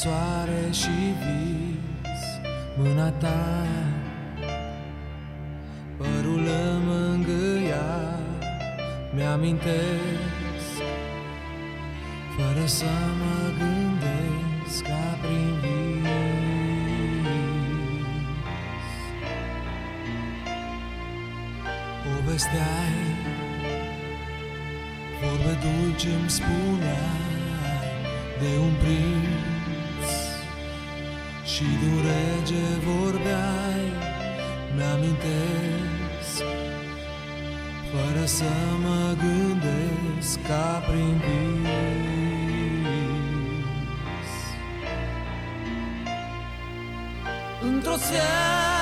soare și vis Mâna ta. Părul mângâia Mi-amintesc. Fără să mă gândesc Ca prin vis Povesteai Vorbe dulci îmi spuneai De un prinț Și de un rege vorbeai Mi-amintesc Fără să mă gândesc Ca prin vis. Într-o seară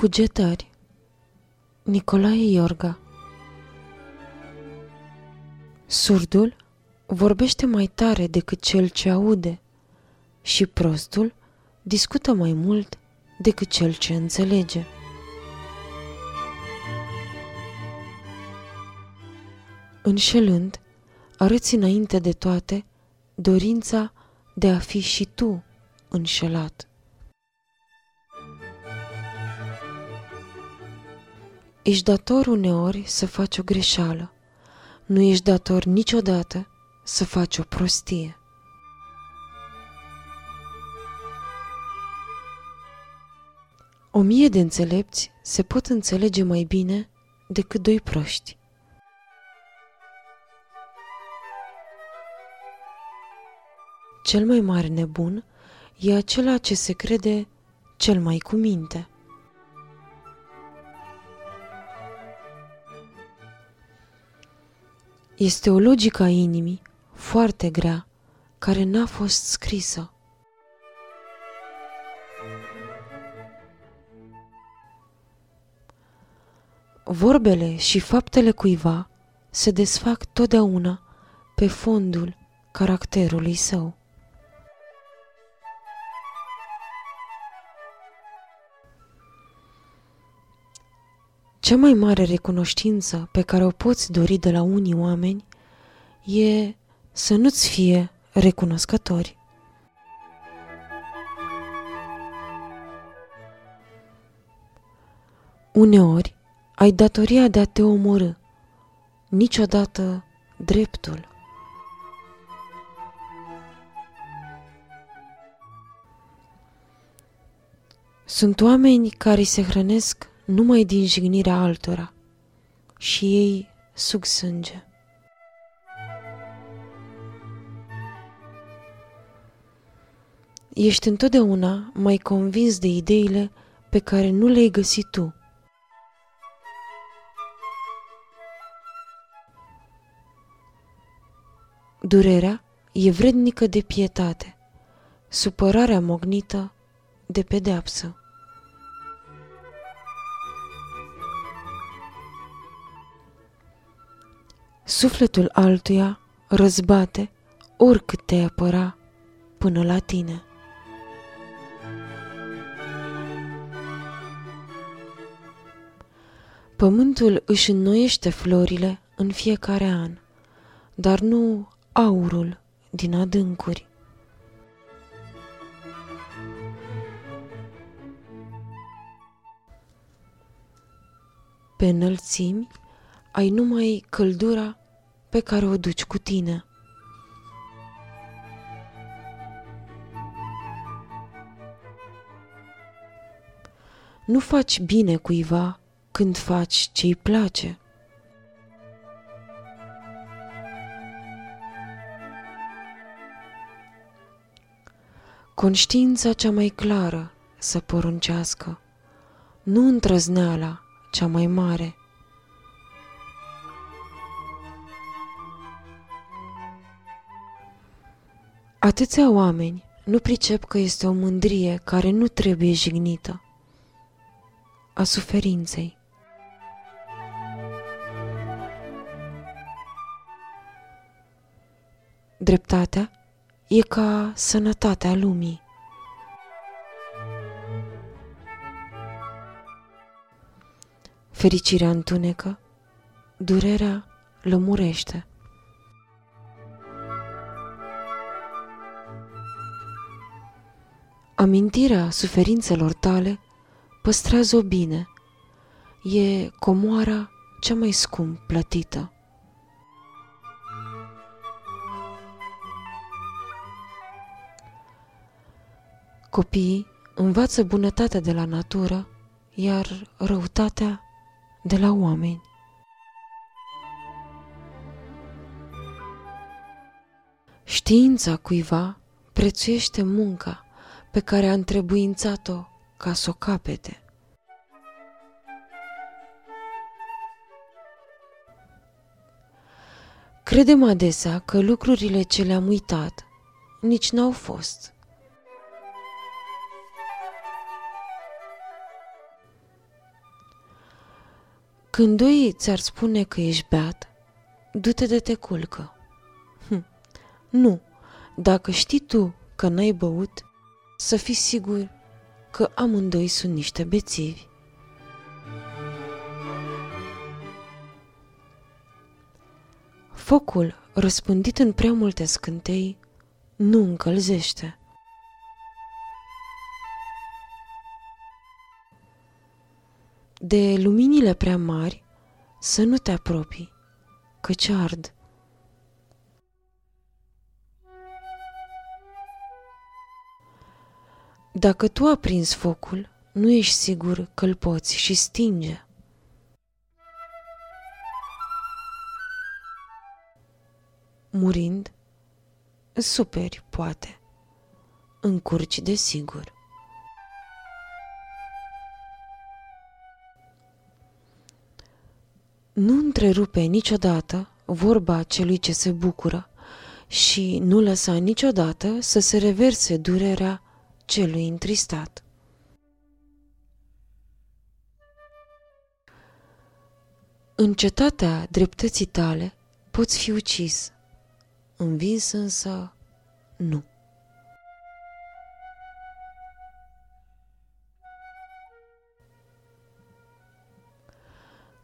Cugetări Nicolae Iorga Surdul vorbește mai tare decât cel ce aude și prostul discută mai mult decât cel ce înțelege. Înșelând, arăți înainte de toate dorința de a fi și tu înșelat. Ești dator uneori să faci o greșeală. Nu ești dator niciodată să faci o prostie. O mie de înțelepți se pot înțelege mai bine decât doi proști. Cel mai mare nebun e acela ce se crede cel mai cu minte. Este o logică a inimii foarte grea, care n-a fost scrisă. Vorbele și faptele cuiva se desfac totdeauna pe fondul caracterului său. Cea mai mare recunoștință pe care o poți dori de la unii oameni e să nu-ți fie recunoscători. Uneori ai datoria de a te omorâ, niciodată dreptul. Sunt oameni care se hrănesc numai din jignirea altora și ei sug sânge. Ești întotdeauna mai convins de ideile pe care nu le-ai găsit tu. Durerea e vrednică de pietate, supărarea mognită de pedeapsă. Sufletul altuia răzbate oricât te apăra până la tine. Pământul își înnoiește florile în fiecare an, dar nu aurul din adâncuri. Pe înălțimi ai numai căldura pe care o duci cu tine. Nu faci bine cuiva când faci ce-i place. Conștiința cea mai clară să poruncească, nu întrăzneala cea mai mare. Atâția oameni nu pricep că este o mândrie care nu trebuie jignită, a suferinței. Dreptatea e ca sănătatea lumii. Fericirea întunecă, durerea lămurește. Amintirea suferințelor tale păstrează-o bine. E comoara cea mai scump plătită. Copiii învață bunătatea de la natură, iar răutatea de la oameni. Știința cuiva prețuiește munca pe care a întrebuințat-o ca să o capete. Credem adesea că lucrurile ce le-am uitat nici n-au fost. Când doi ți-ar spune că ești beat, du-te de te culcă. Hm. Nu, dacă știi tu că n-ai băut, să fii sigur că amândoi sunt niște bețivi. Focul, răspândit în prea multe scântei, nu încălzește. De luminile prea mari să nu te apropii, căci ard. Dacă tu aprinzi focul, nu ești sigur că îl poți și stinge. Murind, superi, poate, încurci de sigur. Nu întrerupe niciodată vorba celui ce se bucură și nu lăsa niciodată să se reverse durerea celui întristat. În cetatea dreptății tale poți fi ucis, învins însă nu.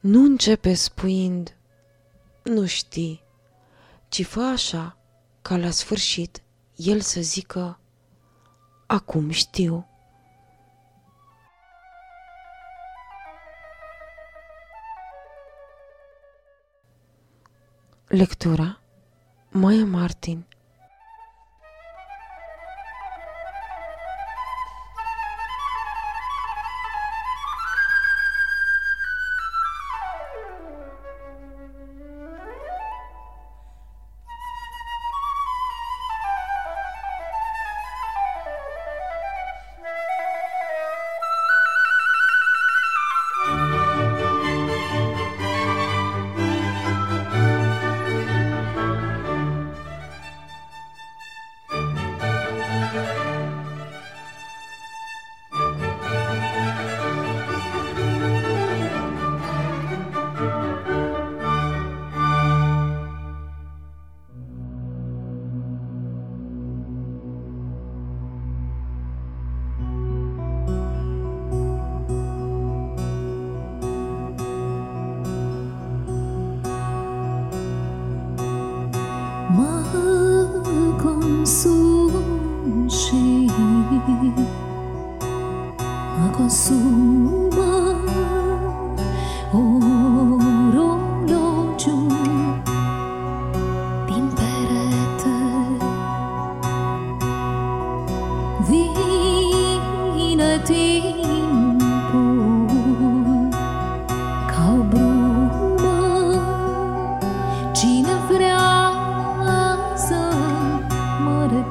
Nu începe spuind, nu știi, ci fă așa ca la sfârșit el să zică, acum știu. Lectura Maya Martin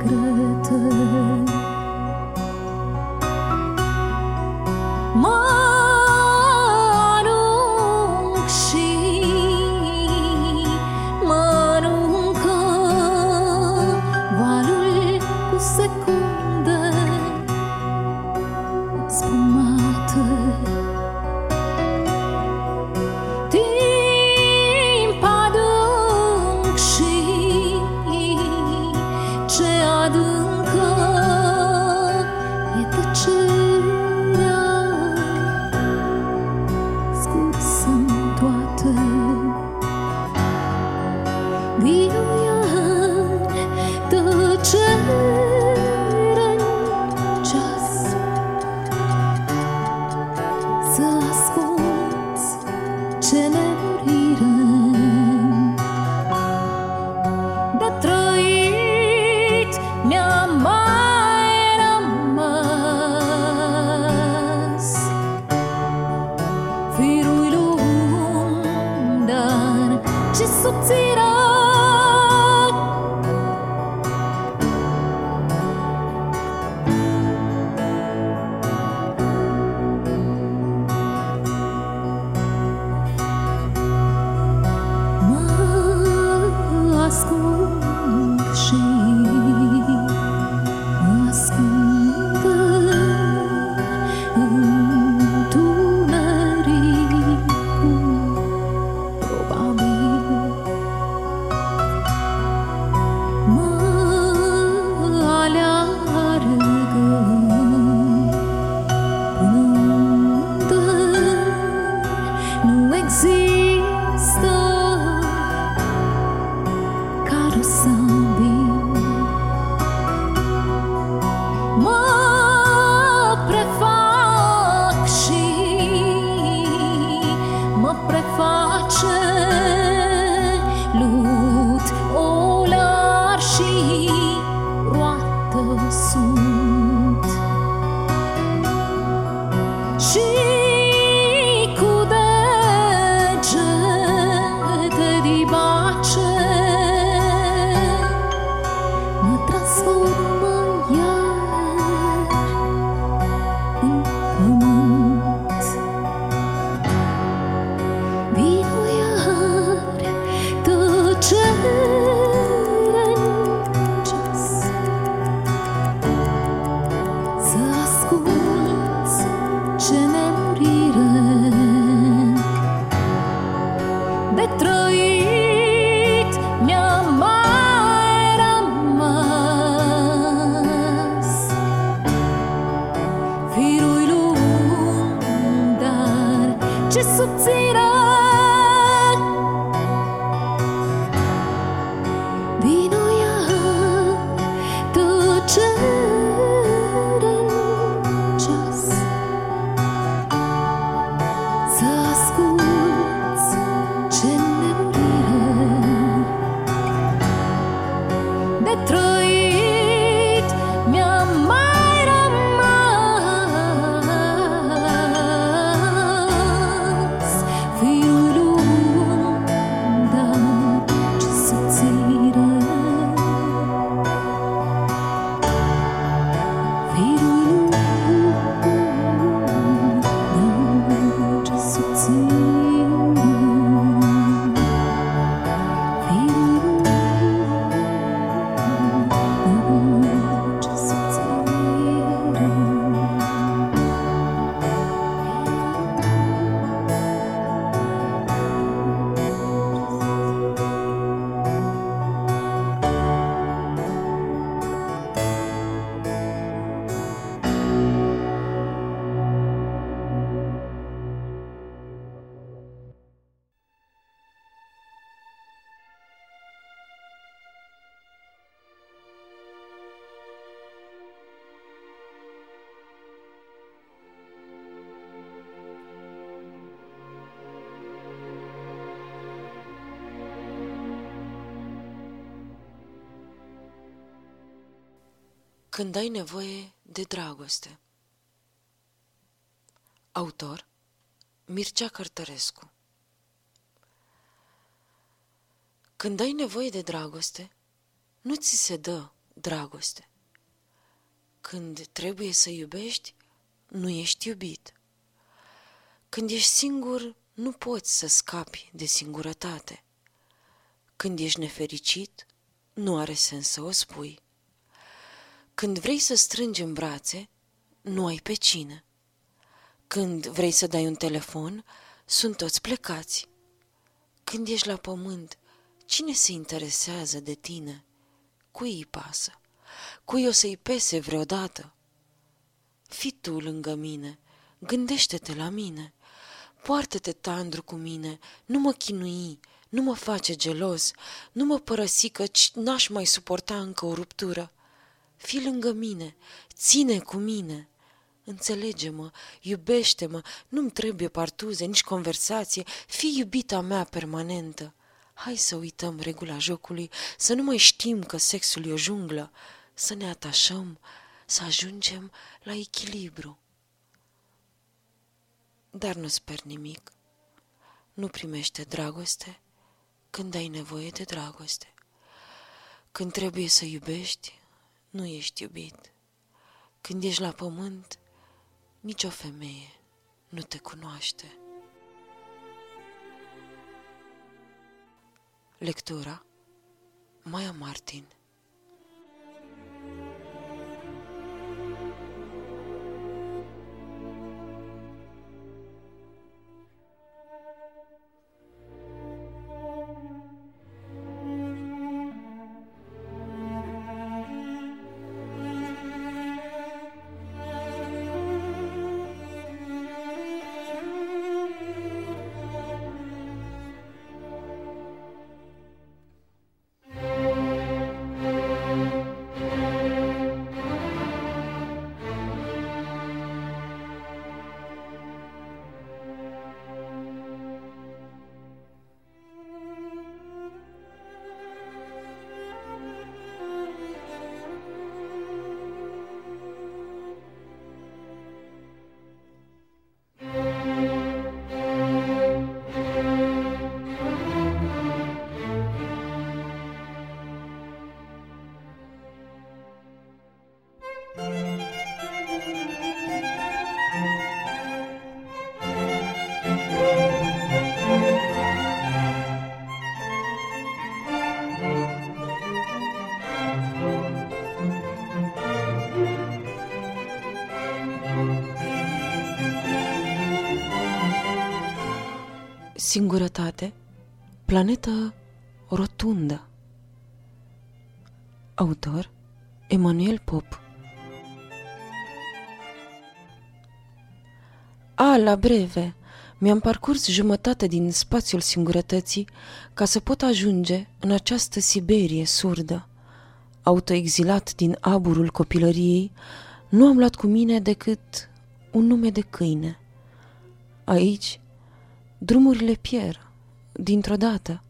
regreteux. Moi, así. Când ai nevoie de dragoste. Autor Mircea Cărtărescu Când ai nevoie de dragoste, nu ți se dă dragoste. Când trebuie să iubești, nu ești iubit. Când ești singur, nu poți să scapi de singurătate. Când ești nefericit, nu are sens să o spui. Când vrei să strângi în brațe, nu ai pe cine. Când vrei să dai un telefon, sunt toți plecați. Când ești la pământ, cine se interesează de tine? Cui îi pasă? Cui o să-i pese vreodată? Fii tu lângă mine, gândește-te la mine, poartă-te tandru cu mine, nu mă chinui, nu mă face gelos, nu mă părăsi căci n-aș mai suporta încă o ruptură. Fii lângă mine, ține cu mine. Înțelege-mă, iubește-mă, nu-mi trebuie partuze, nici conversație, fii iubita mea permanentă. Hai să uităm regula jocului, să nu mai știm că sexul e o junglă, să ne atașăm, să ajungem la echilibru. Dar nu sper nimic. Nu primește dragoste când ai nevoie de dragoste. Când trebuie să iubești, nu ești iubit. Când ești la pământ, nicio femeie nu te cunoaște. Lectura Maia Martin Singurătate, planetă rotundă. Autor Emanuel Pop A, la breve, mi-am parcurs jumătate din spațiul singurătății ca să pot ajunge în această Siberie surdă. Autoexilat din aburul copilăriei, nu am luat cu mine decât un nume de câine. Aici, drumurile pierd, dintr-o dată,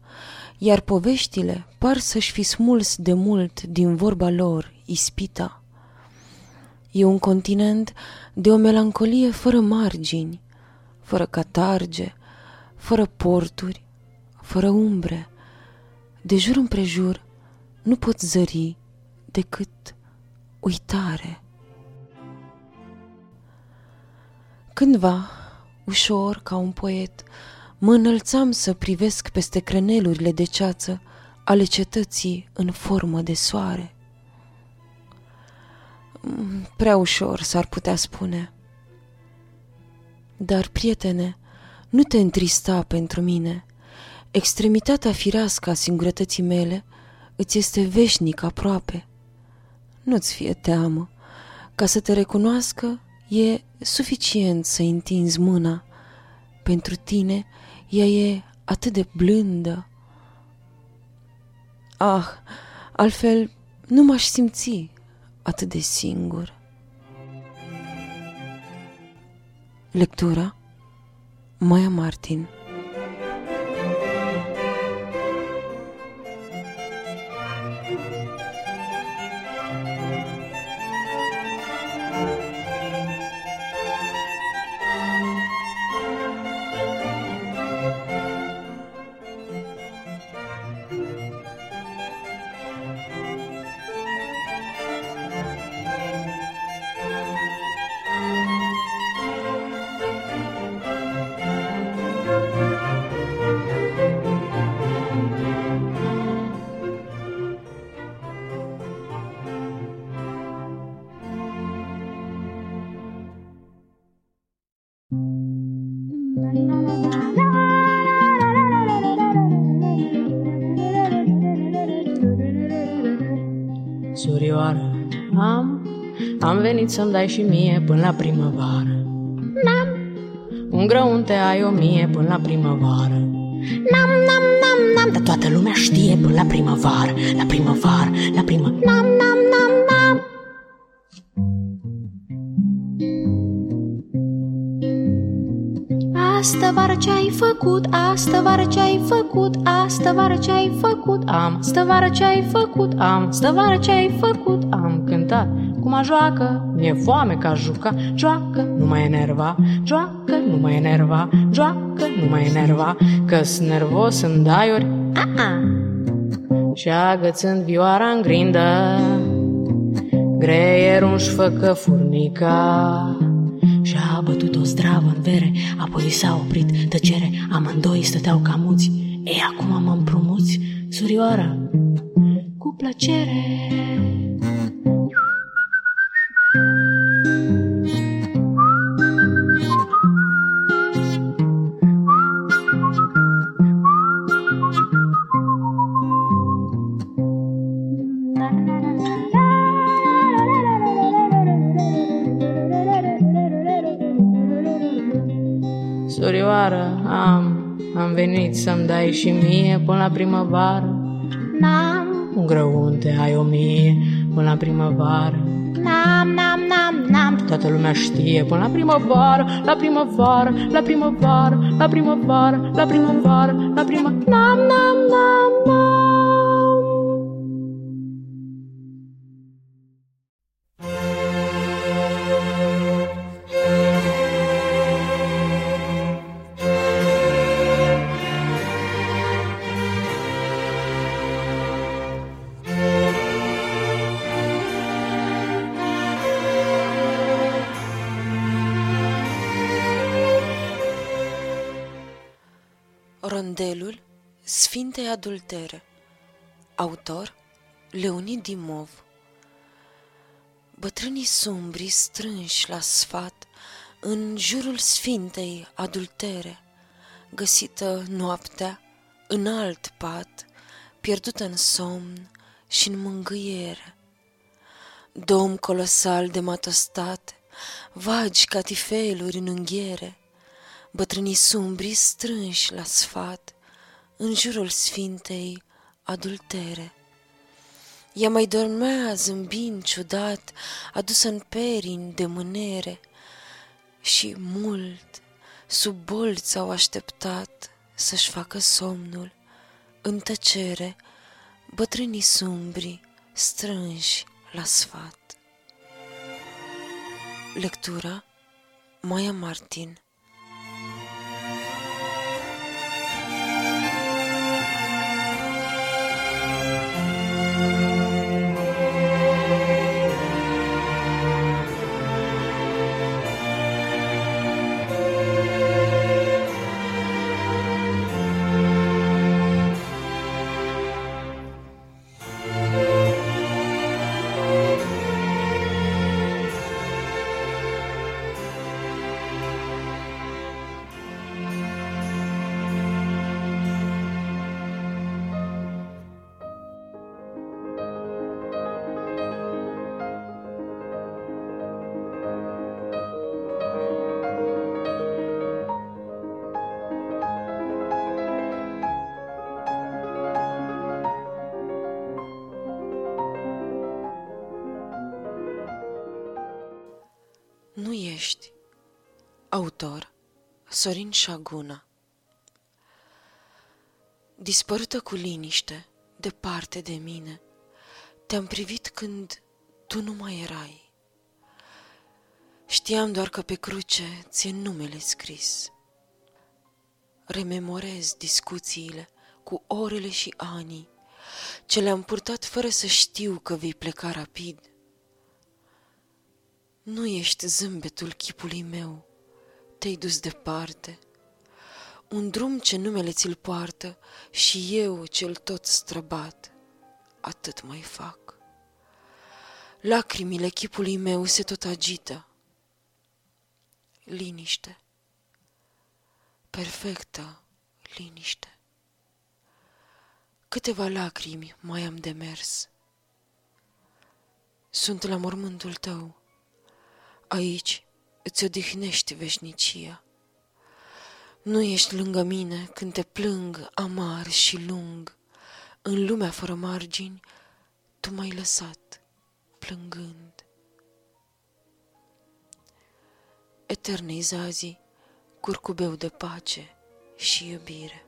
iar poveștile par să-și fi smuls de mult din vorba lor ispita. E un continent de o melancolie fără margini, fără catarge, fără porturi, fără umbre. De jur împrejur nu pot zări decât uitare. Cândva, ușor ca un poet, mă înălțam să privesc peste crenelurile de ceață ale cetății în formă de soare. Mm, Prea ușor s-ar putea spune. Dar, prietene, nu te întrista pentru mine. Extremitatea firească a singurătății mele îți este veșnic aproape. Nu-ți fie teamă. Ca să te recunoască, e suficient să întinzi mâna. Pentru tine, ea e atât de blândă. Ah, altfel nu m-aș simți atât de singur. Lectura Maya Martin să-mi dai și mie până la primăvară. N-am, un grăunte ai o mie până la primăvară. N-am, n-am, n-am, n-am, dar toată lumea știe până la primăvară, la primăvară, la primă. N-am, n-am, n-am, n-am. Astă vară ce-ai făcut, astă vară ce-ai făcut, astă vară ce-ai făcut, am, stă vară ce-ai făcut, am, stă vară ce-ai făcut, am cântat. Cum a joacă, mi-e foame ca juca, joacă, nu mai enerva, joacă, nu mai enerva, joacă, nu mai enerva, că-s nervos în daiuri, a-a. Și agățând vioara în grindă, greierul își făcă furnica. Și-a bătut o zdravă în vere, apoi s-a oprit tăcere, amândoi stăteau ca muți. Ei, acum mă împrumuți, surioara, cu plăcere. Surioară, am, am venit să-mi dai și mie până la primăvară. N-am un grăunte, ai o mie până la primăvară. N-am, n-am, n-am, n-am, toată lumea știe până la primăvară, la primăvară, la primăvară, la primăvară, la primăvară, la primăvară. N-am, n-am, n-am, n-am. Rondelul Adultere Autor Leonid Dimov Bătrânii sumbri strânși la sfat în jurul Sfintei Adultere găsită noaptea în alt pat, pierdută în somn și în mângâiere. Dom colosal de matostate, vagi catifeluri în unghiere, bătrânii sumbri strânși la sfat, în jurul sfintei adultere. Ea mai dormea zâmbind ciudat, adusă în perin de mânere, și mult sub bolți au așteptat să-și facă somnul în tăcere bătrânii sumbri strânși la sfat. Lectura Maia Martin Autor Sorin Șaguna Dispărută cu liniște, departe de mine, te-am privit când tu nu mai erai. Știam doar că pe cruce ți-e numele scris. Rememorez discuțiile cu orele și anii ce le-am purtat fără să știu că vei pleca rapid – nu ești zâmbetul chipului meu, te-ai dus departe. Un drum ce numele ți-l poartă și eu cel tot străbat, atât mai fac. Lacrimile chipului meu se tot agită. Liniște. Perfectă liniște. Câteva lacrimi mai am de mers. Sunt la mormântul tău Aici îți odihnești veșnicia. Nu ești lângă mine când te plâng amar și lung. În lumea fără margini, tu m-ai lăsat plângând. Eternei zazi, curcubeu de pace și iubire.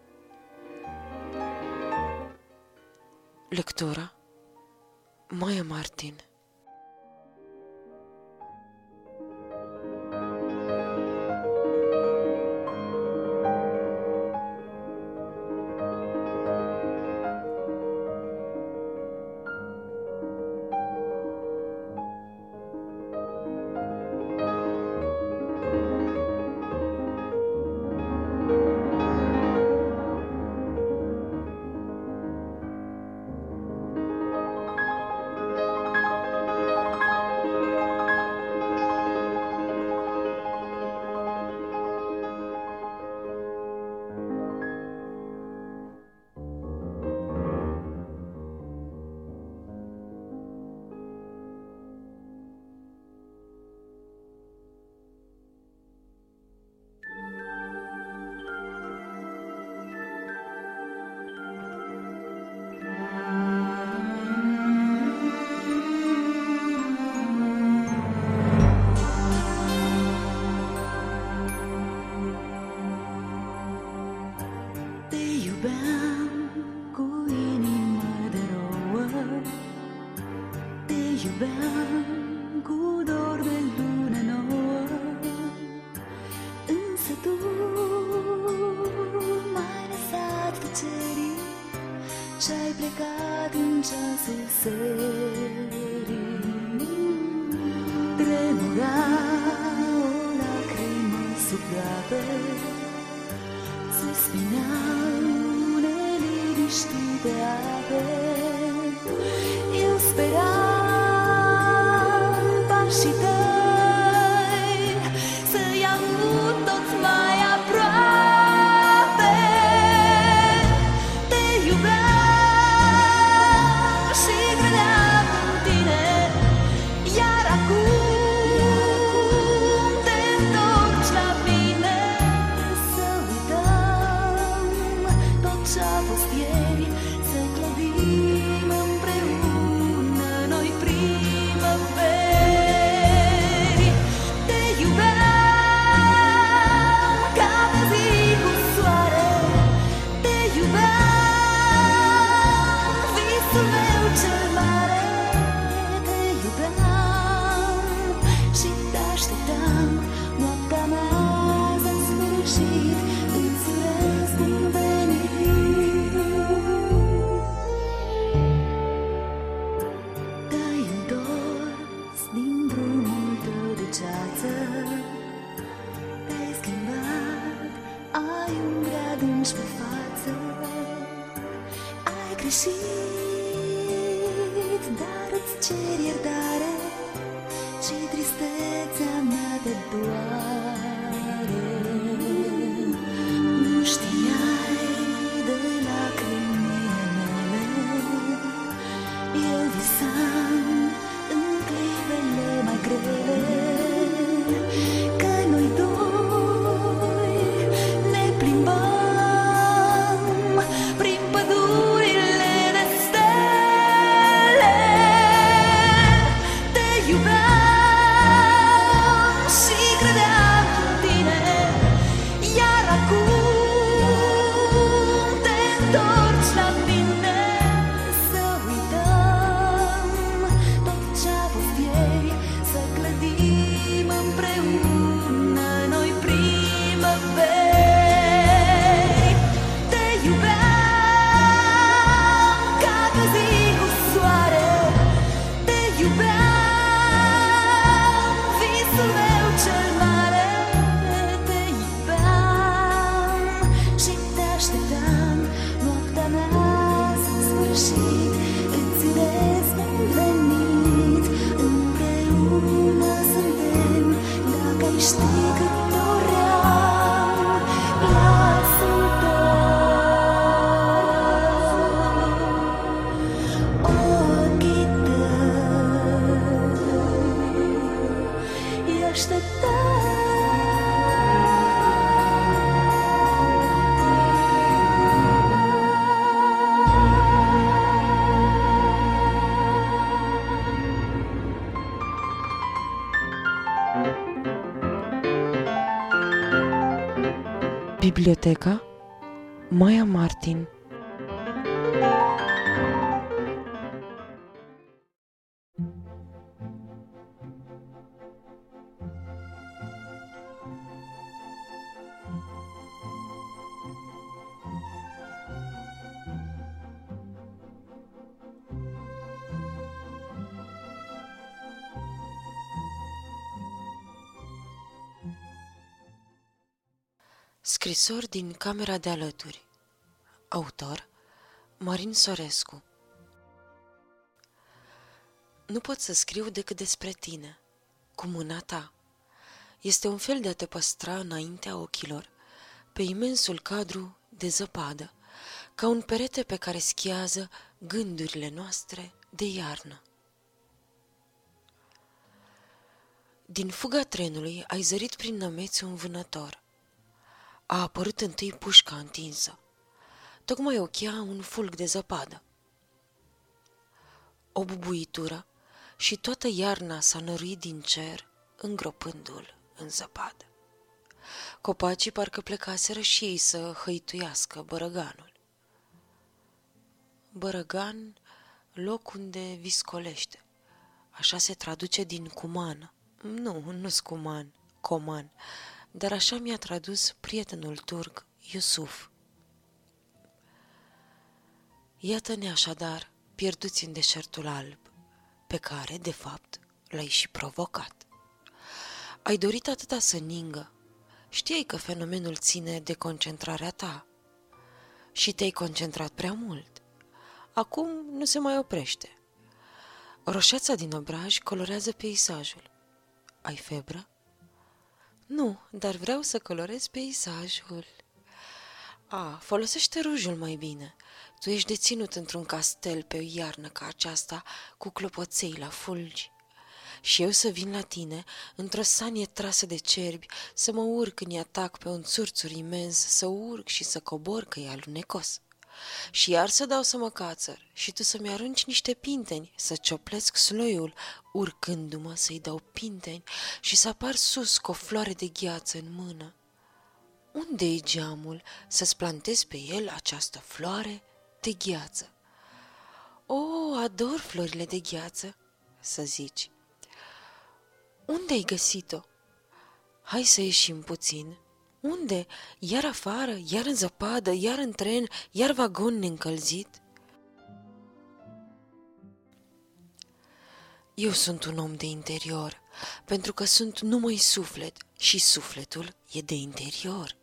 Lectura Maia Martin tăi Îi Biblioteca? Maya Martin Scrisori din camera de alături Autor Marin Sorescu Nu pot să scriu decât despre tine, cu mâna ta. Este un fel de a te păstra înaintea ochilor, pe imensul cadru de zăpadă, ca un perete pe care schiază gândurile noastre de iarnă. Din fuga trenului ai zărit prin nămeți un vânător. A apărut întâi pușca întinsă. Tocmai ochia un fulg de zăpadă. O bubuitură și toată iarna s-a năruit din cer, îngropându-l în zăpadă. Copacii parcă plecaseră și ei să hăituiască bărăganul. Bărăgan, loc unde viscolește. Așa se traduce din cumană. Nu, nu-s cuman, coman, dar așa mi-a tradus prietenul turc Iusuf. Iată-ne așadar pierduți în deșertul alb, pe care, de fapt, l-ai și provocat. Ai dorit atâta să ningă, știai că fenomenul ține de concentrarea ta și te-ai concentrat prea mult. Acum nu se mai oprește. Roșeața din obraj colorează peisajul. Ai febră? Nu, dar vreau să colorez peisajul. A, folosește rujul mai bine. Tu ești deținut într-un castel pe o iarnă ca aceasta, cu clopoței la fulgi. Și eu să vin la tine, într-o sanie trasă de cerbi, să mă urc în atac pe un țurțur imens, să urc și să cobor că e alunecos. Și iar să dau să mă cațăr și tu să-mi arunci niște pinteni, să cioplesc sloiul, urcându-mă să-i dau pinteni și să apar sus cu o floare de gheață în mână. Unde-i geamul să-ți plantez pe el această floare de gheață? O, ador florile de gheață, să zici. Unde ai găsit-o? Hai să ieșim puțin. Unde? Iar afară, iar în zăpadă, iar în tren, iar vagon neîncălzit? Eu sunt un om de interior, pentru că sunt numai suflet și sufletul e de interior.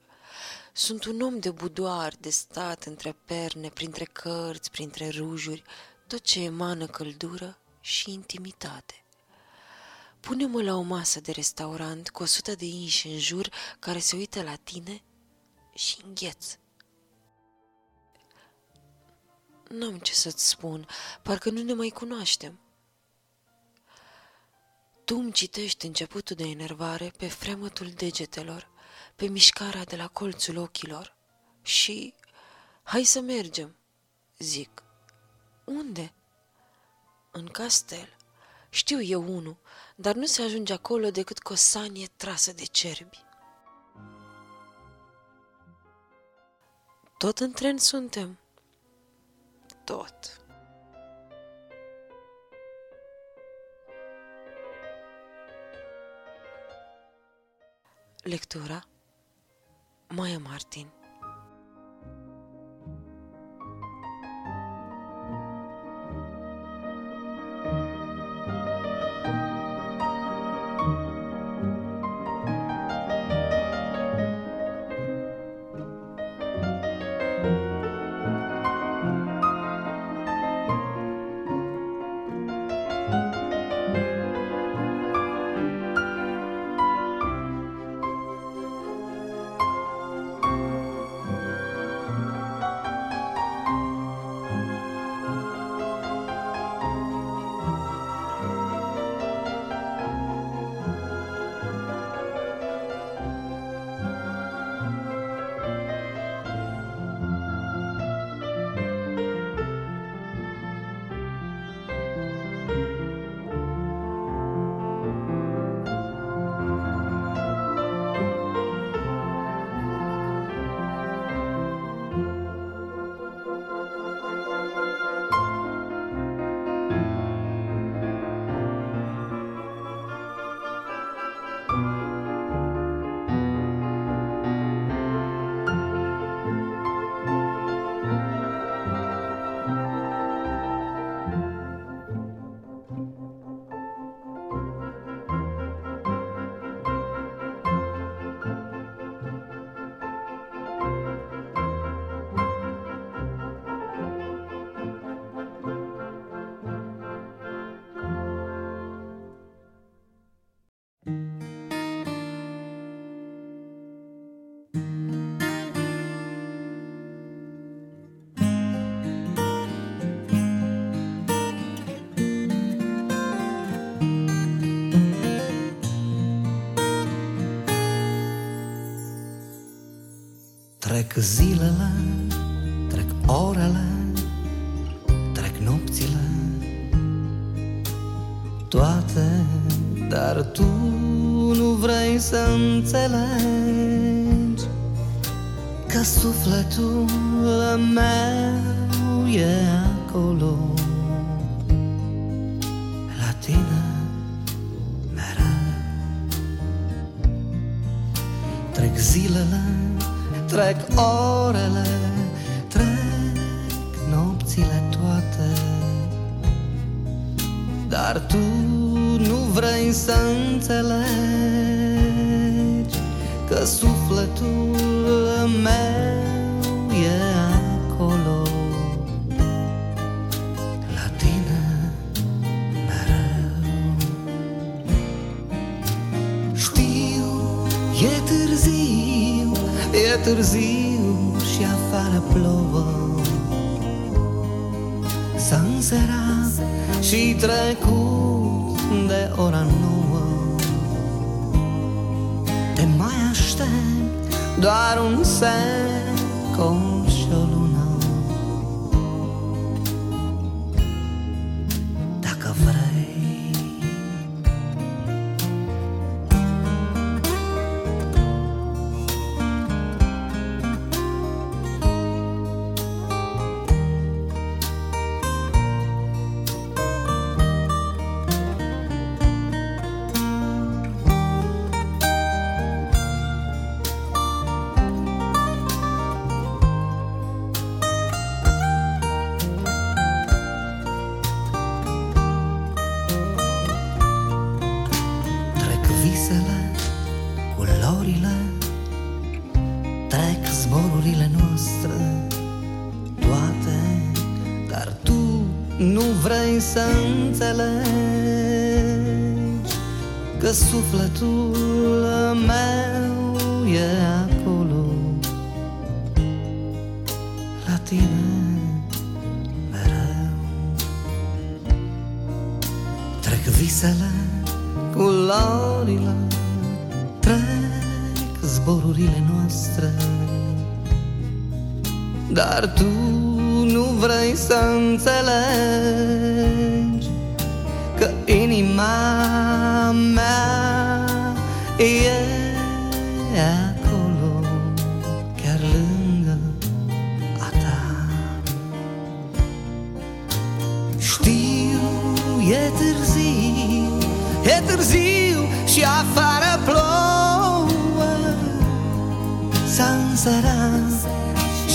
Sunt un om de budoar, de stat între perne, printre cărți, printre rujuri, tot ce emană căldură și intimitate. Pune-mă la o masă de restaurant cu o sută de inși în jur care se uită la tine și îngheț. N-am ce să-ți spun, parcă nu ne mai cunoaștem. Tu îmi citești începutul de enervare pe fremătul degetelor, pe mișcarea de la colțul ochilor și... Hai să mergem, zic. Unde? În castel. Știu eu unul, dar nu se ajunge acolo decât cu o sanie trasă de cerbi. Tot în tren suntem. Tot. Lectura Maya Martin Trec zilele, trec orele, trec nopțile, toate, dar tu nu vrei să înțelegi că sufletul meu e acolo ora nouă. Te mai aștept doar un secol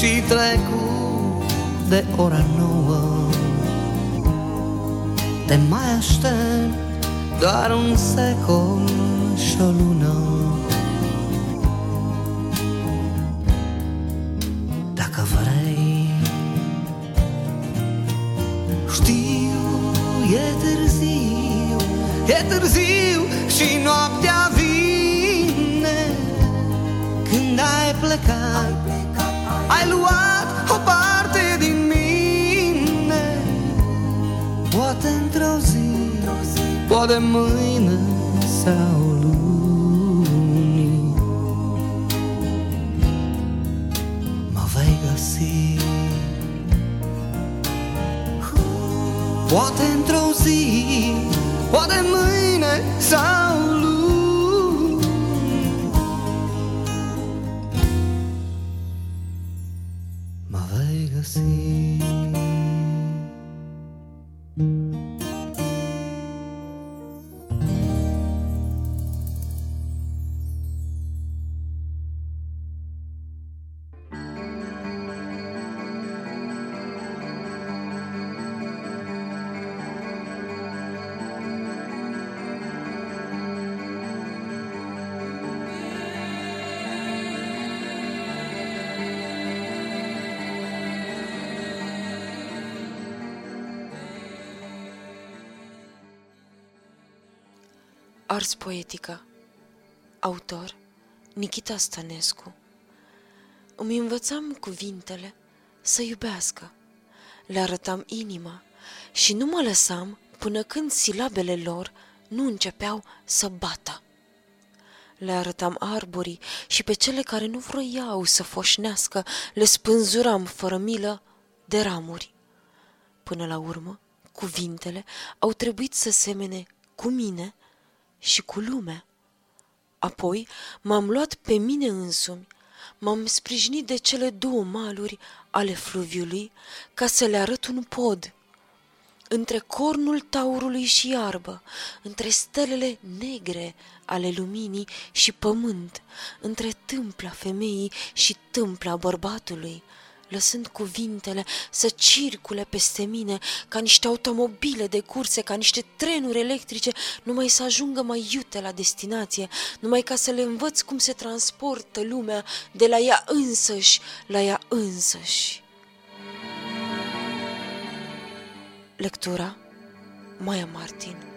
și trecut de ora nouă. Te mai aștept doar un secol și o lună. Dacă vrei Știu, e târziu, e târziu ai plecat, ai luat o parte din mine. Poate într-o zi, poate mâine sau luni. Mă vei găsi. Poate într-o zi, poate mâine sau Ars Poetica Autor Nikita Stănescu Îmi învățam cuvintele să iubească. Le arătam inima și nu mă lăsam până când silabele lor nu începeau să bată. Le arătam arborii și pe cele care nu vroiau să foșnească le spânzuram fără milă de ramuri. Până la urmă, cuvintele au trebuit să semene cu mine și cu lumea. Apoi m-am luat pe mine însumi, m-am sprijinit de cele două maluri ale fluviului ca să le arăt un pod. Între cornul taurului și iarbă, între stelele negre ale luminii și pământ, între tâmpla femeii și tâmpla bărbatului, lăsând cuvintele să circule peste mine ca niște automobile de curse, ca niște trenuri electrice, numai să ajungă mai iute la destinație, numai ca să le învăț cum se transportă lumea de la ea însăși la ea însăși. Lectura Maia Martin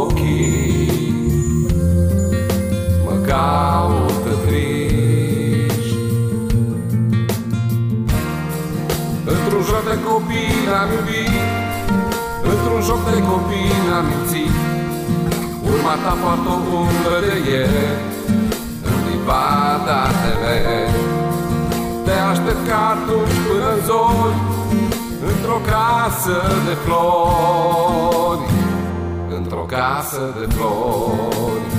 Ochii mă caută triști Într-un joc de copii am iubit Într-un joc de copii am mințit. Urma ta poartă o umbră de ieri În livada TV Te aștept ca atunci până în zori Într-o casă de flori Într-o casă de flori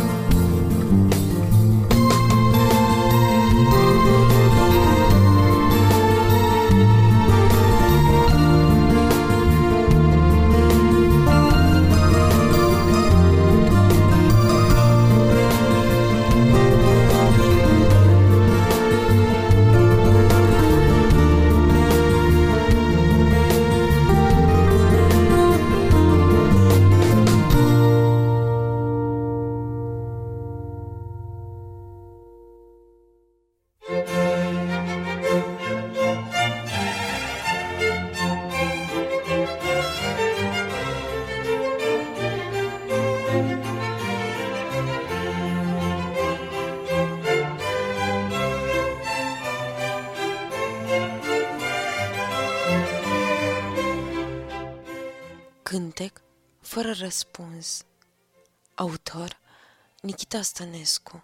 fără răspuns Autor Nikita Stănescu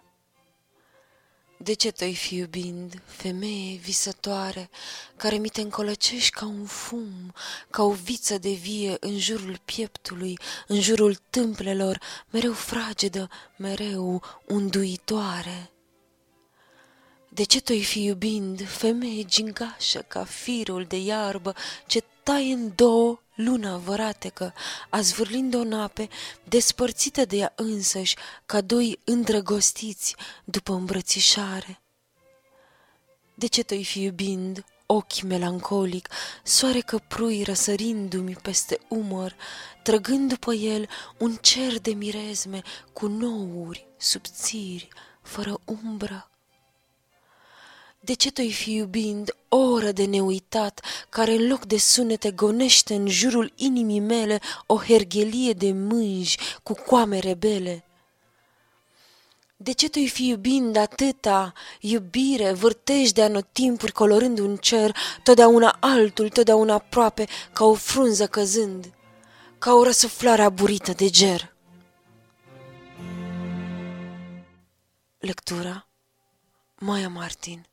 De ce te fi iubind, femeie visătoare, care mi te încolăcești ca un fum, ca o viță de vie în jurul pieptului, în jurul tâmplelor, mereu fragedă, mereu unduitoare? De ce te fi iubind, femeie gingașă ca firul de iarbă ce taie în două luna văratecă, azvârlind-o în ape, despărțită de ea însăși, ca doi îndrăgostiți după îmbrățișare? De ce te fi iubind, ochi melancolic, soare căprui răsărindu-mi peste umăr, trăgând după el un cer de mirezme cu nouri subțiri, fără umbră? De ce te fi iubind, oră de neuitat, care în loc de sunete gonește în jurul inimii mele o herghelie de mânji cu coame rebele? De ce te fi iubind atâta iubire, vârtești de anotimpuri colorând un cer, totdeauna altul, totdeauna aproape, ca o frunză căzând, ca o răsuflare aburită de ger? Lectura Maia Martin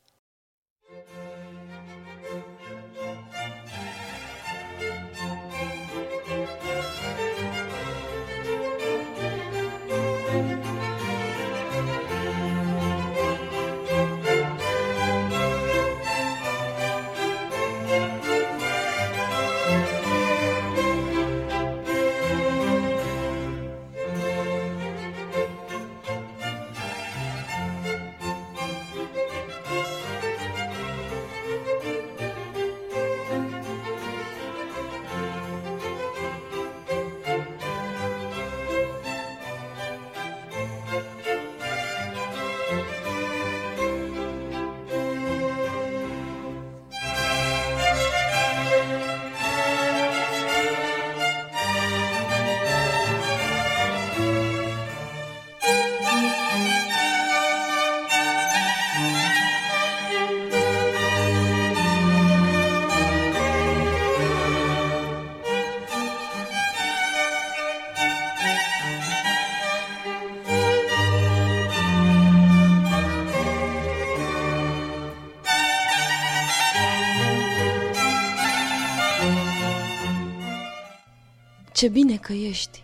Ce bine că ești!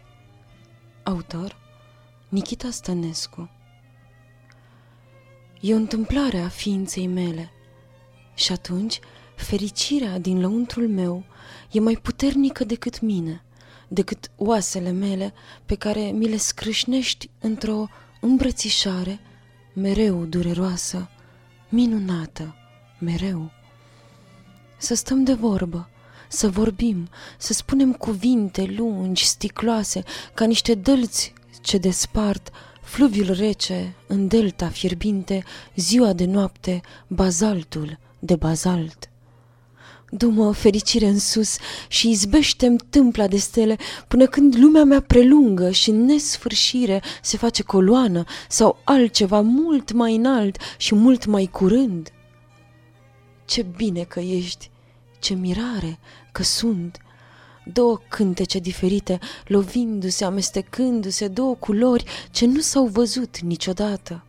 Autor Nikita Stănescu E o întâmplare a ființei mele și atunci fericirea din lăuntrul meu e mai puternică decât mine, decât oasele mele pe care mi le scrâșnești într-o îmbrățișare mereu dureroasă, minunată, mereu. Să stăm de vorbă, să vorbim, să spunem cuvinte lungi, sticloase, ca niște dălți ce despart fluviul rece în delta fierbinte, ziua de noapte, bazaltul de bazalt. Du-mă fericire în sus și izbește-mi tâmpla de stele până când lumea mea prelungă și în nesfârșire se face coloană sau altceva mult mai înalt și mult mai curând. Ce bine că ești, ce mirare că sunt, două cântece diferite, lovindu-se, amestecându-se, două culori ce nu s-au văzut niciodată.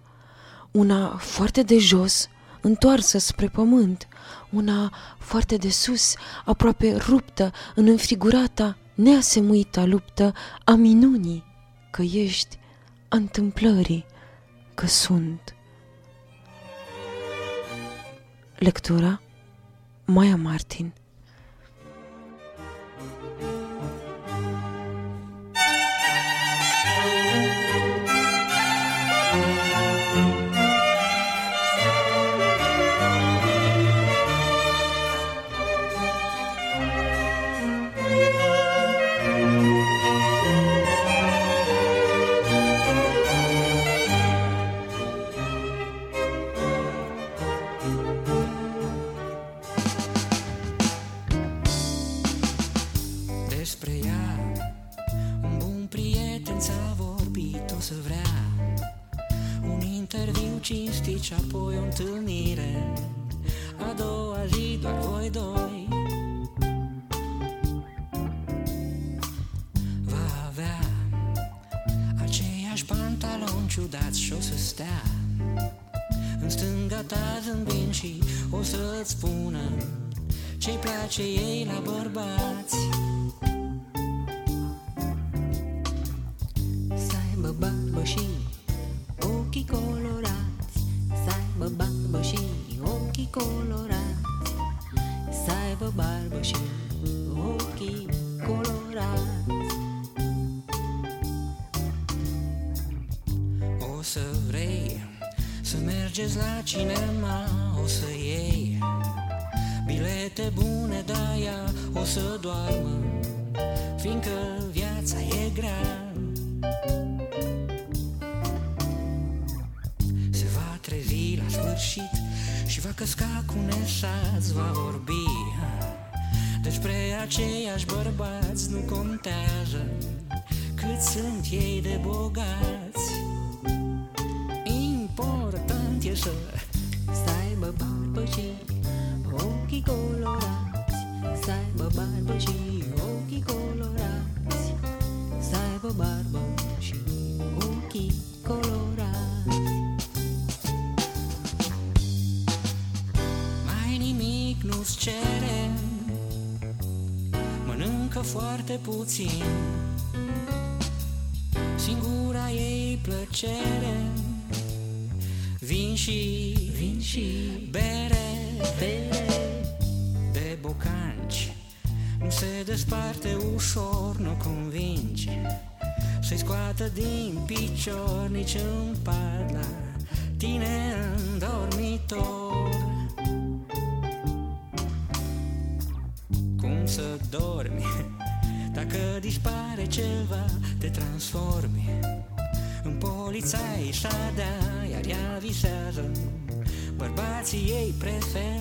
Una foarte de jos, întoarsă spre pământ, una foarte de sus, aproape ruptă în înfigurata, neasemuita luptă a minunii, că ești, a întâmplării, că sunt. Lectura Maia Martin și apoi o întâlnire. A doua zi doar voi doi. Va avea Aceiași pantaloni ciudați și o să stea În stânga ta zâmbind și o să-ți spună Ce-i place ei la bărbați la cinema, o să iei bilete bune, da ea o să doarmă, fiindcă viața e grea. Se va trezi la sfârșit și va căsca cu nesați, va vorbi despre aceiași bărbați, nu contează cât sunt ei de bogați. Puțin Singura ei plăcere Vin și, bere, bere. De bocanci Nu se desparte ușor, nu convinge Să-i scoată din picior nici în pat la tine în polițai șadea Iar ea visează. Bărbații ei preferați